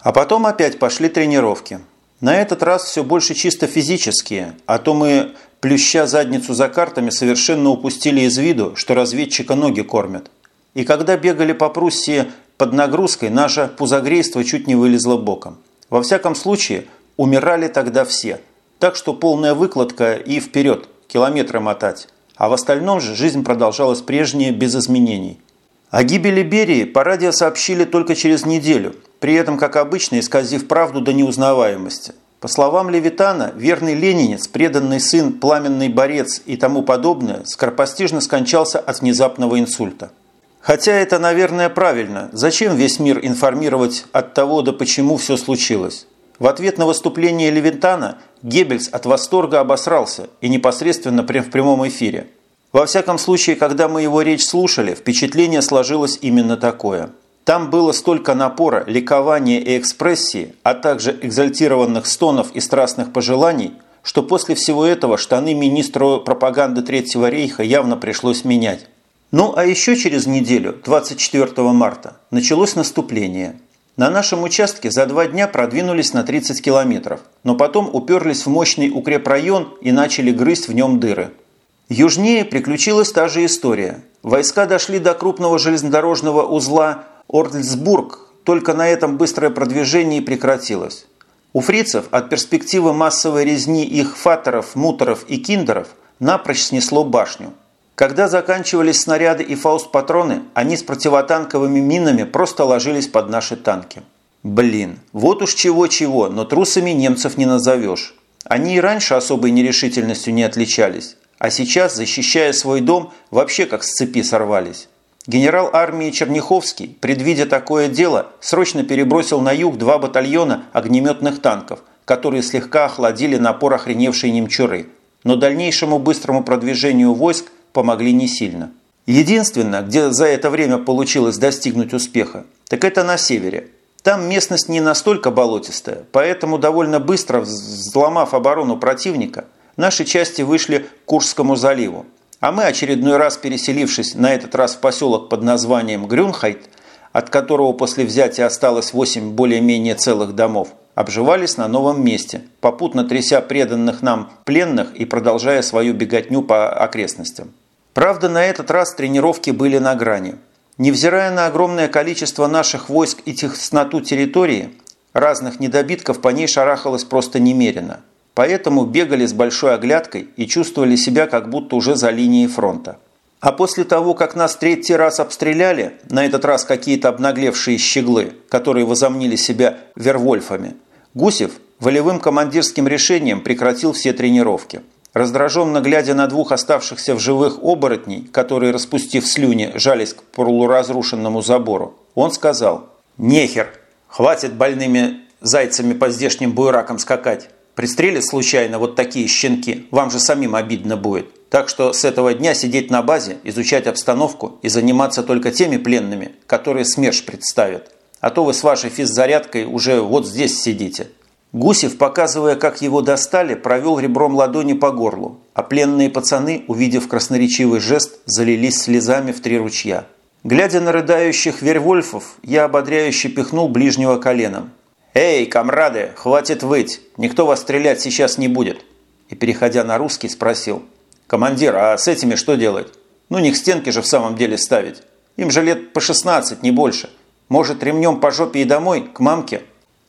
А потом опять пошли тренировки. На этот раз все больше чисто физические, а то мы, плюща задницу за картами, совершенно упустили из виду, что разведчика ноги кормят. И когда бегали по Пруссии под нагрузкой, наше пузогрейство чуть не вылезло боком. Во всяком случае, умирали тогда все. Так что полная выкладка и вперед, километры мотать. А в остальном же жизнь продолжалась прежняя, без изменений. О гибели Берии по радио сообщили только через неделю, при этом, как обычно, исказив правду до неузнаваемости. По словам Левитана, верный ленинец, преданный сын, пламенный борец и тому подобное, скоропостижно скончался от внезапного инсульта. Хотя это, наверное, правильно. Зачем весь мир информировать от того, да почему все случилось? В ответ на выступление Левитана Геббельс от восторга обосрался и непосредственно прям в прямом эфире. Во всяком случае, когда мы его речь слушали, впечатление сложилось именно такое. Там было столько напора, ликования и экспрессии, а также экзальтированных стонов и страстных пожеланий, что после всего этого штаны министру пропаганды Третьего рейха явно пришлось менять. Ну а еще через неделю, 24 марта, началось наступление. На нашем участке за два дня продвинулись на 30 километров, но потом уперлись в мощный укрепрайон и начали грызть в нем дыры. Южнее приключилась та же история. Войска дошли до крупного железнодорожного узла Ордельсбург, только на этом быстрое продвижение прекратилось. У фрицев от перспективы массовой резни их фаторов, муторов и киндеров напрочь снесло башню. Когда заканчивались снаряды и фауст-патроны, они с противотанковыми минами просто ложились под наши танки. Блин, вот уж чего-чего, но трусами немцев не назовешь. Они и раньше особой нерешительностью не отличались. А сейчас, защищая свой дом, вообще как с цепи сорвались. Генерал армии Черняховский, предвидя такое дело, срочно перебросил на юг два батальона огнеметных танков, которые слегка охладили напор охреневшей немчуры. Но дальнейшему быстрому продвижению войск помогли не сильно. Единственное, где за это время получилось достигнуть успеха, так это на севере. Там местность не настолько болотистая, поэтому довольно быстро, взломав оборону противника – наши части вышли к Куршскому заливу. А мы, очередной раз переселившись на этот раз в поселок под названием Грюнхайт, от которого после взятия осталось 8 более-менее целых домов, обживались на новом месте, попутно тряся преданных нам пленных и продолжая свою беготню по окрестностям. Правда, на этот раз тренировки были на грани. Невзирая на огромное количество наших войск и тесноту территории, разных недобитков по ней шарахалось просто немерено – Поэтому бегали с большой оглядкой и чувствовали себя как будто уже за линией фронта. А после того, как нас третий раз обстреляли, на этот раз какие-то обнаглевшие щеглы, которые возомнили себя вервольфами, Гусев волевым командирским решением прекратил все тренировки. Раздраженно глядя на двух оставшихся в живых оборотней, которые, распустив слюни, жались к полуразрушенному забору, он сказал «Нехер! Хватит больными зайцами по здешним буеракам скакать! Пристрелят случайно вот такие щенки, вам же самим обидно будет. Так что с этого дня сидеть на базе, изучать обстановку и заниматься только теми пленными, которые СМЕРШ представят. А то вы с вашей физзарядкой уже вот здесь сидите». Гусев, показывая, как его достали, провел ребром ладони по горлу, а пленные пацаны, увидев красноречивый жест, залились слезами в три ручья. Глядя на рыдающих вервольфов, я ободряюще пихнул ближнего коленом. «Эй, комрады, хватит выть, никто вас стрелять сейчас не будет!» И, переходя на русский, спросил. «Командир, а с этими что делать? Ну, не к стенке же в самом деле ставить. Им же лет по 16, не больше. Может, ремнем по жопе и домой, к мамке?»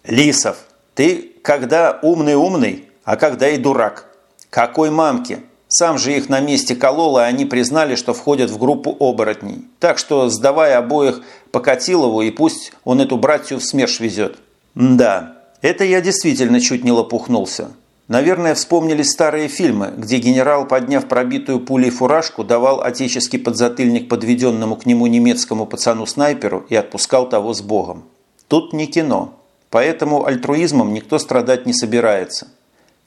«Лисов, ты когда умный-умный, а когда и дурак. Какой мамке? Сам же их на месте колол, и они признали, что входят в группу оборотней. Так что сдавай обоих по Катилову, и пусть он эту братью в СМЕРШ везет». Да, это я действительно чуть не лопухнулся. Наверное, вспомнились старые фильмы, где генерал, подняв пробитую пулей фуражку, давал отеческий подзатыльник подведенному к нему немецкому пацану-снайперу и отпускал того с Богом. Тут не кино, поэтому альтруизмом никто страдать не собирается.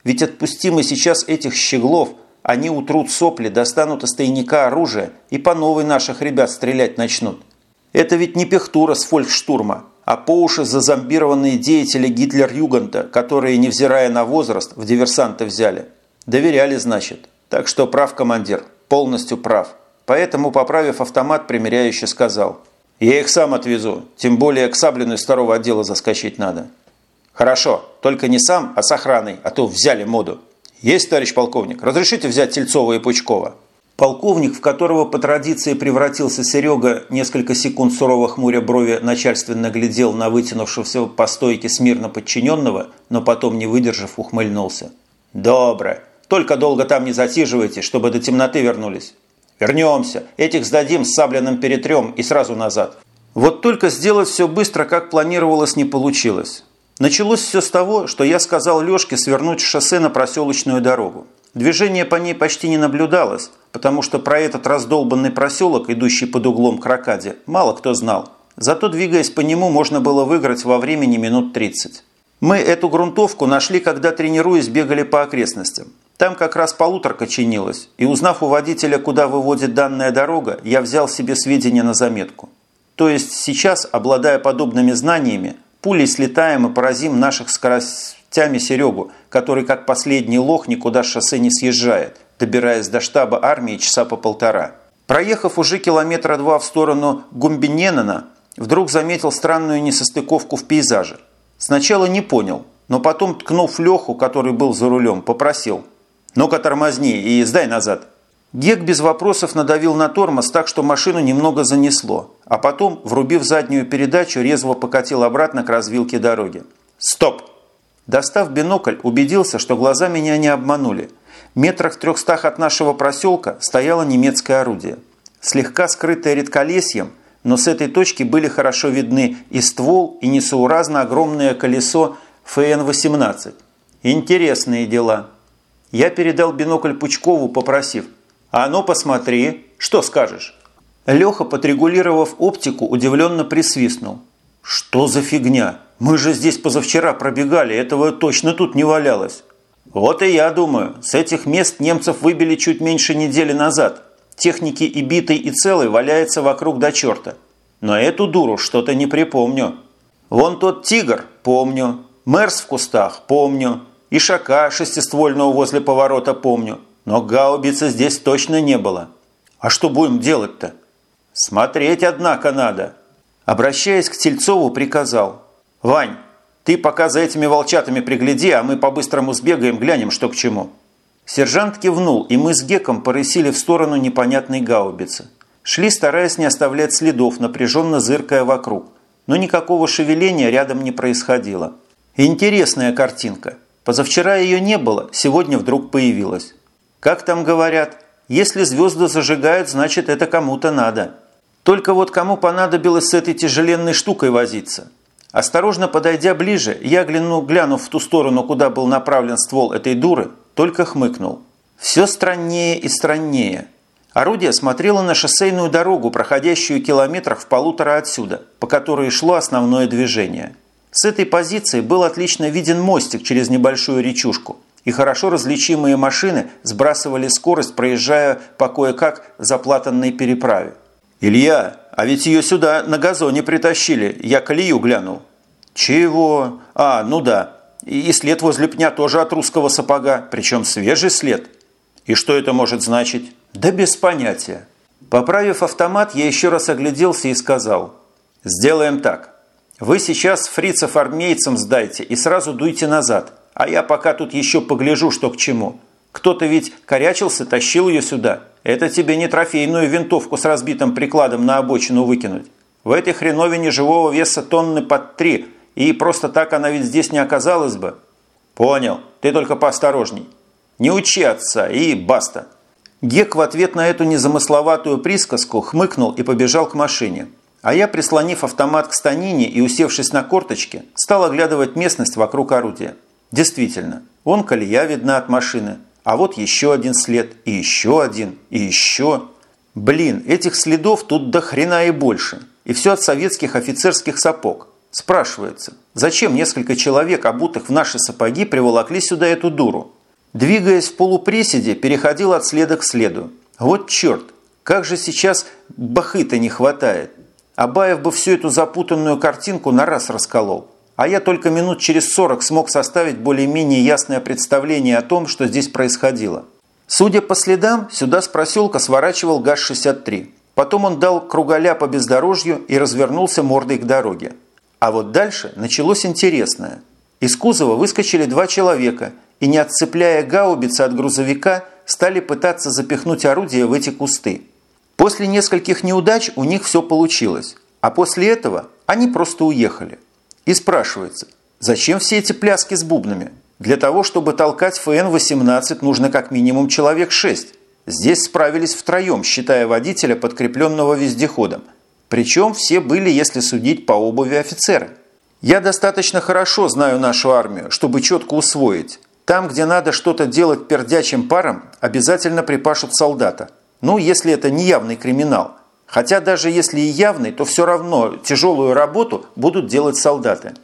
Ведь отпусти мы сейчас этих щеглов, они утрут сопли, достанут из тайника оружие и по новой наших ребят стрелять начнут. Это ведь не пехтура с фолькштурма, а по уши зазомбированные деятели Гитлер-Юганта, которые, невзирая на возраст, в диверсанты взяли. Доверяли, значит. Так что прав командир, полностью прав. Поэтому, поправив автомат, примиряюще сказал. Я их сам отвезу, тем более к Саблину из второго отдела заскочить надо. Хорошо, только не сам, а с охраной, а то взяли моду. Есть, товарищ полковник, разрешите взять Тельцова и Пучкова? Полковник, в которого по традиции превратился Серега, несколько секунд сурово хмуря брови начальственно глядел на вытянувшегося по стойке смирно подчиненного, но потом, не выдержав, ухмыльнулся. «Добро. Только долго там не засиживайте, чтобы до темноты вернулись. Вернемся. Этих сдадим с сабляным перетрем и сразу назад». Вот только сделать все быстро, как планировалось, не получилось. Началось все с того, что я сказал Лешке свернуть шоссе на проселочную дорогу. Движение по ней почти не наблюдалось, потому что про этот раздолбанный проселок, идущий под углом к Ракаде, мало кто знал. Зато, двигаясь по нему, можно было выиграть во времени минут 30. Мы эту грунтовку нашли, когда, тренируясь, бегали по окрестностям. Там как раз полуторка чинилась, и узнав у водителя, куда выводит данная дорога, я взял себе сведения на заметку. То есть сейчас, обладая подобными знаниями, Пулей слетаем и поразим наших скоростями Серегу, который как последний лох никуда с шоссе не съезжает, добираясь до штаба армии часа по полтора. Проехав уже километра два в сторону Гумбиненена, вдруг заметил странную несостыковку в пейзаже. Сначала не понял, но потом, ткнув Леху, который был за рулем, попросил «Ну-ка тормозни и сдай назад». Гек без вопросов надавил на тормоз так, что машину немного занесло, а потом, врубив заднюю передачу, резво покатил обратно к развилке дороги. «Стоп!» Достав бинокль, убедился, что глаза меня не обманули. Метрах трехстах от нашего проселка стояло немецкое орудие. Слегка скрытое редколесьем, но с этой точки были хорошо видны и ствол, и несоуразно огромное колесо ФН-18. Интересные дела. Я передал бинокль Пучкову, попросив – «А ну посмотри, что скажешь?» Леха, подрегулировав оптику, удивленно присвистнул. «Что за фигня? Мы же здесь позавчера пробегали, этого точно тут не валялось». «Вот и я думаю, с этих мест немцев выбили чуть меньше недели назад. Техники и битой, и целой валяется вокруг до черта. Но эту дуру что-то не припомню. Вон тот тигр, помню. Мерс в кустах, помню. Ишака шестиствольного возле поворота, помню. Но гаубицы здесь точно не было. А что будем делать-то? Смотреть, однако, надо. Обращаясь к Тельцову, приказал. Вань, ты пока за этими волчатами пригляди, а мы по-быстрому сбегаем, глянем, что к чему. Сержант кивнул, и мы с Геком порысили в сторону непонятной гаубицы. Шли, стараясь не оставлять следов, напряженно зыркая вокруг. Но никакого шевеления рядом не происходило. Интересная картинка. Позавчера ее не было, сегодня вдруг появилась. Как там говорят, если звезды зажигают, значит это кому-то надо. Только вот кому понадобилось с этой тяжеленной штукой возиться? Осторожно подойдя ближе, я, гляну, глянув в ту сторону, куда был направлен ствол этой дуры, только хмыкнул. Все страннее и страннее. Орудие смотрело на шоссейную дорогу, проходящую километрах в полутора отсюда, по которой шло основное движение. С этой позиции был отлично виден мостик через небольшую речушку – и хорошо различимые машины сбрасывали скорость, проезжая по кое-как заплатанной переправе. «Илья, а ведь ее сюда на газоне притащили, я колею глянул». «Чего? А, ну да. И след возле пня тоже от русского сапога, причем свежий след». «И что это может значить?» «Да без понятия». Поправив автомат, я еще раз огляделся и сказал. «Сделаем так. Вы сейчас фрицев армейцам сдайте и сразу дуйте назад». А я пока тут еще погляжу, что к чему. Кто-то ведь корячился, тащил ее сюда. Это тебе не трофейную винтовку с разбитым прикладом на обочину выкинуть. В этой хреновине живого веса тонны под три, и просто так она ведь здесь не оказалась бы. Понял, ты только поосторожней. Не учи отца, и баста. Гек в ответ на эту незамысловатую присказку хмыкнул и побежал к машине. А я, прислонив автомат к станине и усевшись на корточке, стал оглядывать местность вокруг орудия. Действительно, вон колея видна от машины, а вот еще один след, и еще один, и еще. Блин, этих следов тут до хрена и больше. И все от советских офицерских сапог. Спрашивается, зачем несколько человек, обутых в наши сапоги, приволокли сюда эту дуру? Двигаясь в полуприседе, переходил от следа к следу. Вот черт, как же сейчас бахыта не хватает. Абаев бы всю эту запутанную картинку на раз расколол а я только минут через 40 смог составить более-менее ясное представление о том, что здесь происходило. Судя по следам, сюда с проселка сворачивал ГАЗ-63. Потом он дал круголя по бездорожью и развернулся мордой к дороге. А вот дальше началось интересное. Из кузова выскочили два человека и, не отцепляя гаубицы от грузовика, стали пытаться запихнуть орудие в эти кусты. После нескольких неудач у них все получилось, а после этого они просто уехали. И спрашивается, зачем все эти пляски с бубнами? Для того, чтобы толкать ФН-18, нужно как минимум человек 6. Здесь справились втроем, считая водителя, подкрепленного вездеходом. Причем все были, если судить по обуви офицера. Я достаточно хорошо знаю нашу армию, чтобы четко усвоить. Там, где надо что-то делать пердячим паром, обязательно припашут солдата. Ну, если это не явный криминал. Хотя даже если и явный, то все равно тяжелую работу будут делать солдаты.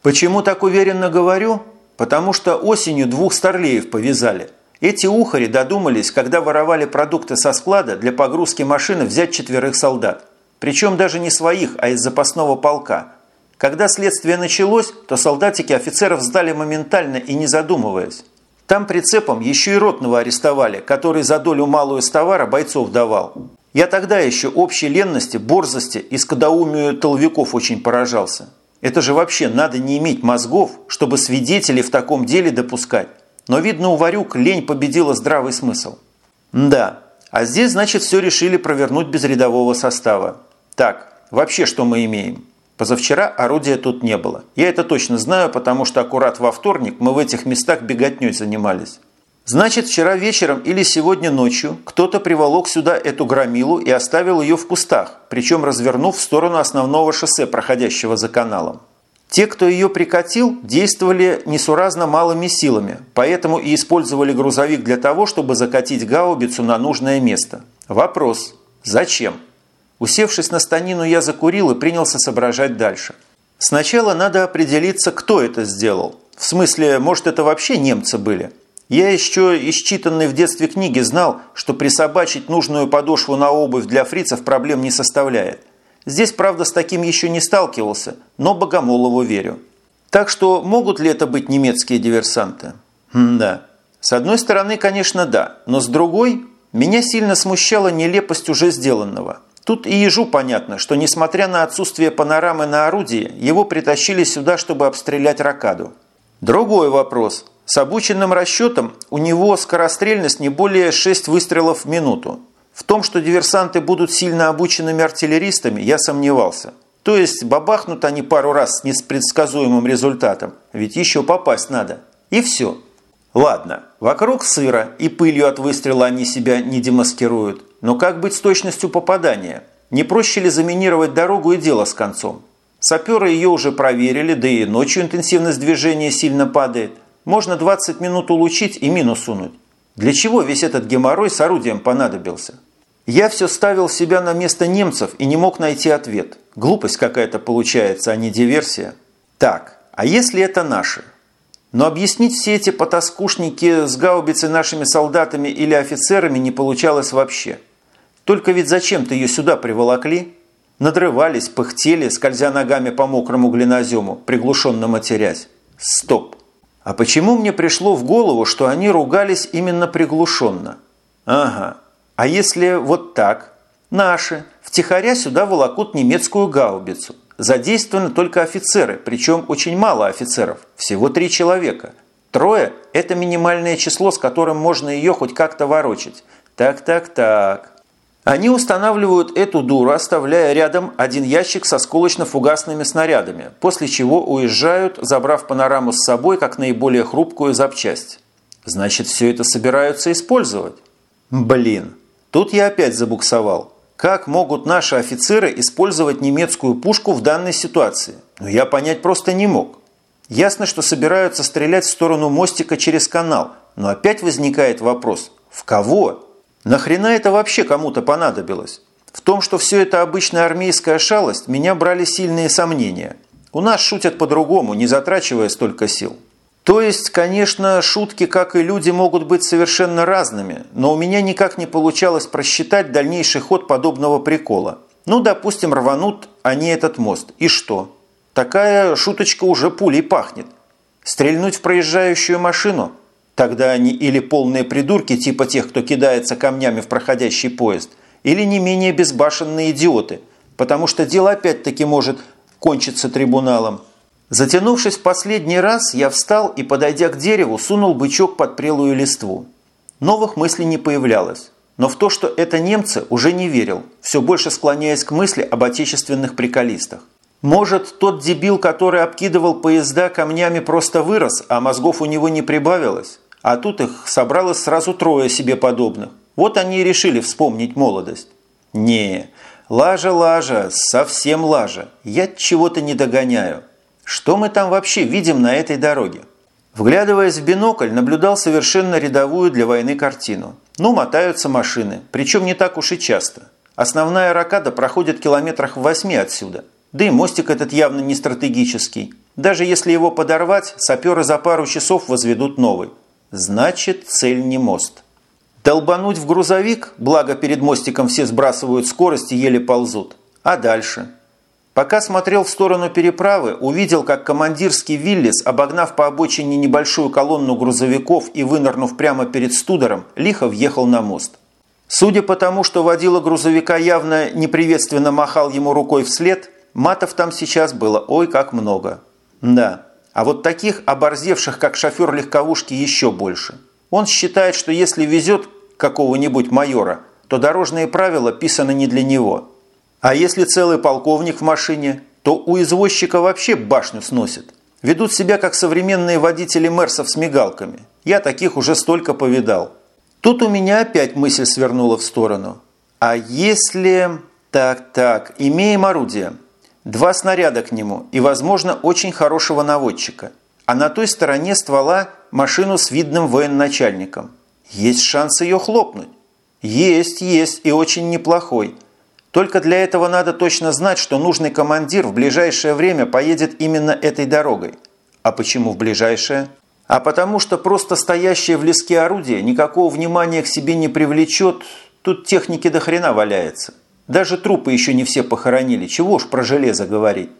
Почему так уверенно говорю? Потому что осенью двух старлеев повязали. Эти ухари додумались, когда воровали продукты со склада для погрузки машины, взять четверых солдат. Причем даже не своих, а из запасного полка. Когда следствие началось, то солдатики офицеров сдали моментально и не задумываясь. Там прицепом еще и ротного арестовали, который за долю малую с товара бойцов давал. Я тогда еще общей ленности, борзости и скудоумию толвиков очень поражался. Это же вообще надо не иметь мозгов, чтобы свидетелей в таком деле допускать. Но, видно, у Варюк лень победила здравый смысл. Да, а здесь, значит, все решили провернуть без рядового состава. Так, вообще что мы имеем? Позавчера орудия тут не было. Я это точно знаю, потому что аккурат во вторник мы в этих местах беготней занимались. Значит, вчера вечером или сегодня ночью кто-то приволок сюда эту громилу и оставил ее в кустах, причем развернув в сторону основного шоссе, проходящего за каналом. Те, кто ее прикатил, действовали несуразно малыми силами, поэтому и использовали грузовик для того, чтобы закатить гаубицу на нужное место. Вопрос – зачем? Усевшись на станину, я закурил и принялся соображать дальше. Сначала надо определиться, кто это сделал. В смысле, может, это вообще немцы были? Я еще из читанной в детстве книги знал, что присобачить нужную подошву на обувь для фрицев проблем не составляет. Здесь, правда, с таким еще не сталкивался, но Богомолову верю. Так что могут ли это быть немецкие диверсанты? М да. С одной стороны, конечно, да, но с другой, меня сильно смущала нелепость уже сделанного – Тут и ежу понятно, что несмотря на отсутствие панорамы на орудии, его притащили сюда, чтобы обстрелять ракаду. Другой вопрос. С обученным расчетом у него скорострельность не более 6 выстрелов в минуту. В том, что диверсанты будут сильно обученными артиллеристами, я сомневался. То есть бабахнут они пару раз с непредсказуемым результатом, ведь еще попасть надо. И все. Ладно, вокруг сыра и пылью от выстрела они себя не демаскируют. Но как быть с точностью попадания? Не проще ли заминировать дорогу и дело с концом? Саперы ее уже проверили, да и ночью интенсивность движения сильно падает. Можно 20 минут улучить и минус сунуть. Для чего весь этот геморрой с орудием понадобился? Я все ставил себя на место немцев и не мог найти ответ. Глупость какая-то получается, а не диверсия. Так, а если это наши? Но объяснить все эти потаскушники с гаубицей нашими солдатами или офицерами не получалось вообще – только ведь зачем-то ее сюда приволокли? Надрывались, пыхтели, скользя ногами по мокрому глинозему, приглушенно матерясь. Стоп! А почему мне пришло в голову, что они ругались именно приглушенно? Ага. А если вот так? Наши втихаря сюда волокут немецкую гаубицу. Задействованы только офицеры, причем очень мало офицеров, всего три человека. Трое – это минимальное число, с которым можно ее хоть как-то ворочать. Так-так-так. Они устанавливают эту дуру, оставляя рядом один ящик с осколочно-фугасными снарядами, после чего уезжают, забрав панораму с собой как наиболее хрупкую запчасть. Значит, все это собираются использовать? Блин, тут я опять забуксовал. Как могут наши офицеры использовать немецкую пушку в данной ситуации? Но ну, я понять просто не мог. Ясно, что собираются стрелять в сторону мостика через канал, но опять возникает вопрос – в кого? Нахрена это вообще кому-то понадобилось? В том, что все это обычная армейская шалость, меня брали сильные сомнения. У нас шутят по-другому, не затрачивая столько сил. То есть, конечно, шутки, как и люди, могут быть совершенно разными, но у меня никак не получалось просчитать дальнейший ход подобного прикола. Ну, допустим, рванут они этот мост. И что? Такая шуточка уже пулей пахнет. Стрельнуть в проезжающую машину – Тогда они или полные придурки, типа тех, кто кидается камнями в проходящий поезд, или не менее безбашенные идиоты, потому что дело опять-таки может кончиться трибуналом. Затянувшись в последний раз, я встал и, подойдя к дереву, сунул бычок под прелую листву. Новых мыслей не появлялось. Но в то, что это немцы, уже не верил, все больше склоняясь к мысли об отечественных приколистах. Может, тот дебил, который обкидывал поезда камнями, просто вырос, а мозгов у него не прибавилось? А тут их собралось сразу трое себе подобных. Вот они и решили вспомнить молодость. Не, лажа, лажа, совсем лажа. Я чего-то не догоняю. Что мы там вообще видим на этой дороге? Вглядываясь в бинокль, наблюдал совершенно рядовую для войны картину. Ну, мотаются машины, причем не так уж и часто. Основная ракада проходит километрах в восьми отсюда. Да и мостик этот явно не стратегический. Даже если его подорвать, саперы за пару часов возведут новый. Значит, цель не мост. Долбануть в грузовик, благо перед мостиком все сбрасывают скорость и еле ползут. А дальше? Пока смотрел в сторону переправы, увидел, как командирский Виллис, обогнав по обочине небольшую колонну грузовиков и вынырнув прямо перед студером, лихо въехал на мост. Судя по тому, что водила грузовика явно неприветственно махал ему рукой вслед, матов там сейчас было ой как много. Да, а вот таких оборзевших, как шофер легковушки, еще больше. Он считает, что если везет какого-нибудь майора, то дорожные правила писаны не для него – а если целый полковник в машине, то у извозчика вообще башню сносит. Ведут себя как современные водители Мерсов с мигалками. Я таких уже столько повидал. Тут у меня опять мысль свернула в сторону. А если... Так-так, имеем орудие. Два снаряда к нему и, возможно, очень хорошего наводчика. А на той стороне ствола машину с видным военачальником. Есть шанс ее хлопнуть. Есть, есть и очень неплохой – только для этого надо точно знать, что нужный командир в ближайшее время поедет именно этой дорогой. А почему в ближайшее? А потому что просто стоящее в леске орудие никакого внимания к себе не привлечет, тут техники до хрена валяется. Даже трупы еще не все похоронили, чего уж про железо говорить.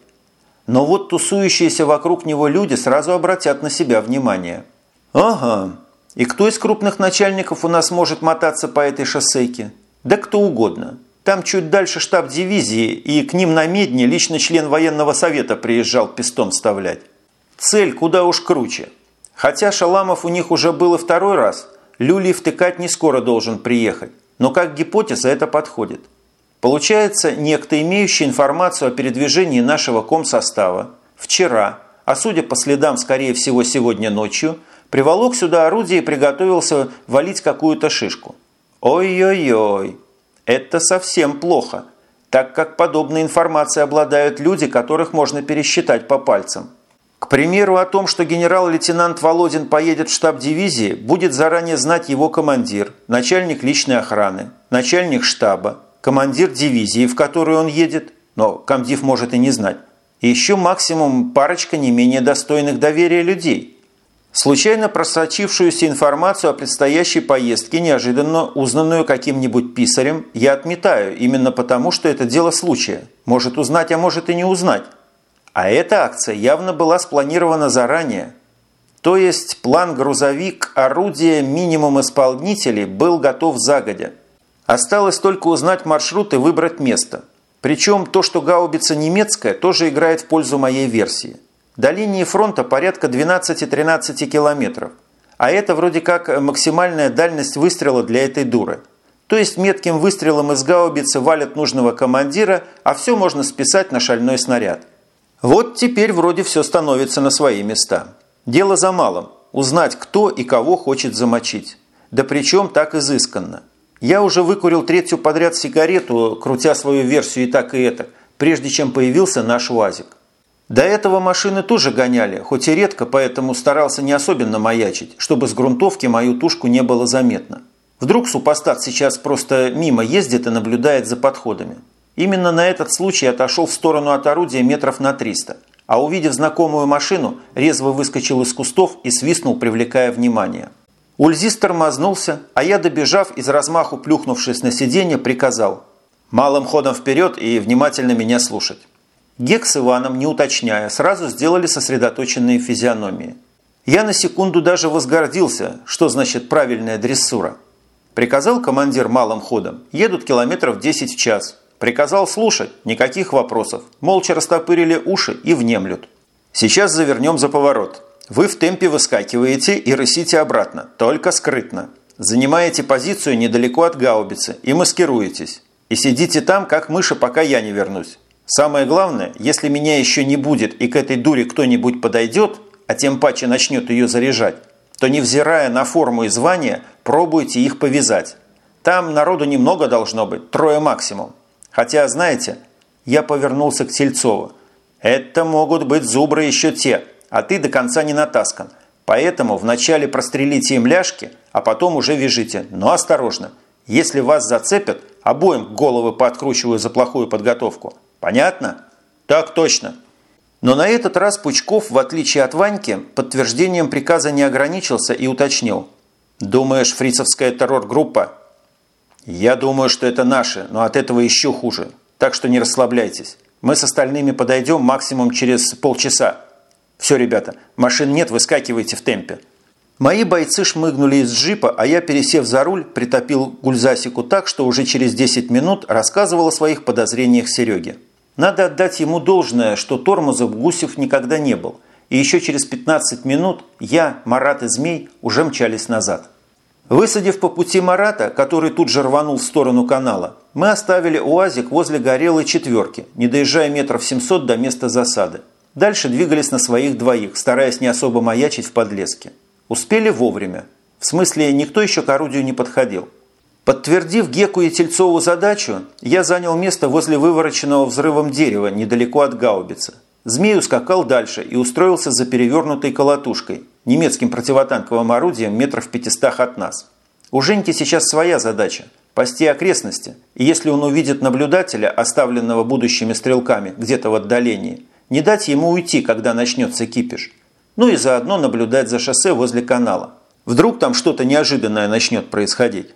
Но вот тусующиеся вокруг него люди сразу обратят на себя внимание. Ага, и кто из крупных начальников у нас может мотаться по этой шоссейке? Да кто угодно. Там чуть дальше штаб дивизии, и к ним на Медне лично член военного совета приезжал пистон вставлять. Цель куда уж круче. Хотя Шаламов у них уже было второй раз, Люлей втыкать не скоро должен приехать. Но как гипотеза это подходит. Получается, некто, имеющий информацию о передвижении нашего комсостава, вчера, а судя по следам, скорее всего, сегодня ночью, приволок сюда орудие и приготовился валить какую-то шишку. Ой-ой-ой, это совсем плохо, так как подобной информацией обладают люди, которых можно пересчитать по пальцам. К примеру, о том, что генерал-лейтенант Володин поедет в штаб дивизии, будет заранее знать его командир, начальник личной охраны, начальник штаба, командир дивизии, в которую он едет, но комдив может и не знать, и еще максимум парочка не менее достойных доверия людей – Случайно просочившуюся информацию о предстоящей поездке, неожиданно узнанную каким-нибудь писарем, я отметаю, именно потому, что это дело случая. Может узнать, а может и не узнать. А эта акция явно была спланирована заранее. То есть план грузовик, орудие, минимум исполнителей был готов загодя. Осталось только узнать маршрут и выбрать место. Причем то, что гаубица немецкая, тоже играет в пользу моей версии. До линии фронта порядка 12-13 километров. А это вроде как максимальная дальность выстрела для этой дуры. То есть метким выстрелом из гаубицы валят нужного командира, а все можно списать на шальной снаряд. Вот теперь вроде все становится на свои места. Дело за малым – узнать, кто и кого хочет замочить. Да причем так изысканно. Я уже выкурил третью подряд сигарету, крутя свою версию и так и это, прежде чем появился наш УАЗик. До этого машины тоже гоняли, хоть и редко, поэтому старался не особенно маячить, чтобы с грунтовки мою тушку не было заметно. Вдруг супостат сейчас просто мимо ездит и наблюдает за подходами. Именно на этот случай отошел в сторону от орудия метров на 300, а увидев знакомую машину, резво выскочил из кустов и свистнул, привлекая внимание. Ульзис тормознулся, а я, добежав из размаху плюхнувшись на сиденье, приказал «Малым ходом вперед и внимательно меня слушать». Гек с Иваном, не уточняя, сразу сделали сосредоточенные физиономии. Я на секунду даже возгордился, что значит правильная дрессура. Приказал командир малым ходом, едут километров 10 в час. Приказал слушать, никаких вопросов. Молча растопырили уши и внемлют. Сейчас завернем за поворот. Вы в темпе выскакиваете и рысите обратно, только скрытно. Занимаете позицию недалеко от гаубицы и маскируетесь. И сидите там, как мыши, пока я не вернусь. Самое главное, если меня еще не будет и к этой дуре кто-нибудь подойдет, а тем паче начнет ее заряжать, то, невзирая на форму и звание, пробуйте их повязать. Там народу немного должно быть, трое максимум. Хотя, знаете, я повернулся к Тельцову. Это могут быть зубры еще те, а ты до конца не натаскан. Поэтому вначале прострелите им ляжки, а потом уже вяжите. Но осторожно. Если вас зацепят, обоим головы пооткручиваю за плохую подготовку. Понятно? Так точно. Но на этот раз Пучков, в отличие от Ваньки, подтверждением приказа не ограничился и уточнил. «Думаешь, фрицевская террор-группа?» «Я думаю, что это наши, но от этого еще хуже. Так что не расслабляйтесь. Мы с остальными подойдем максимум через полчаса. Все, ребята, машин нет, выскакивайте в темпе». Мои бойцы шмыгнули из джипа, а я, пересев за руль, притопил гульзасику так, что уже через 10 минут рассказывал о своих подозрениях Сереге. Надо отдать ему должное, что тормозов Гусев никогда не был. И еще через 15 минут я, Марат и Змей уже мчались назад. Высадив по пути Марата, который тут же рванул в сторону канала, мы оставили УАЗик возле горелой четверки, не доезжая метров 700 до места засады. Дальше двигались на своих двоих, стараясь не особо маячить в подлеске. Успели вовремя. В смысле, никто еще к орудию не подходил. Подтвердив Геку и Тельцову задачу, я занял место возле вывороченного взрывом дерева недалеко от гаубицы. Змей ускакал дальше и устроился за перевернутой колотушкой, немецким противотанковым орудием метров пятистах от нас. У Женьки сейчас своя задача – пасти окрестности, и если он увидит наблюдателя, оставленного будущими стрелками где-то в отдалении, не дать ему уйти, когда начнется кипиш. Ну и заодно наблюдать за шоссе возле канала. Вдруг там что-то неожиданное начнет происходить.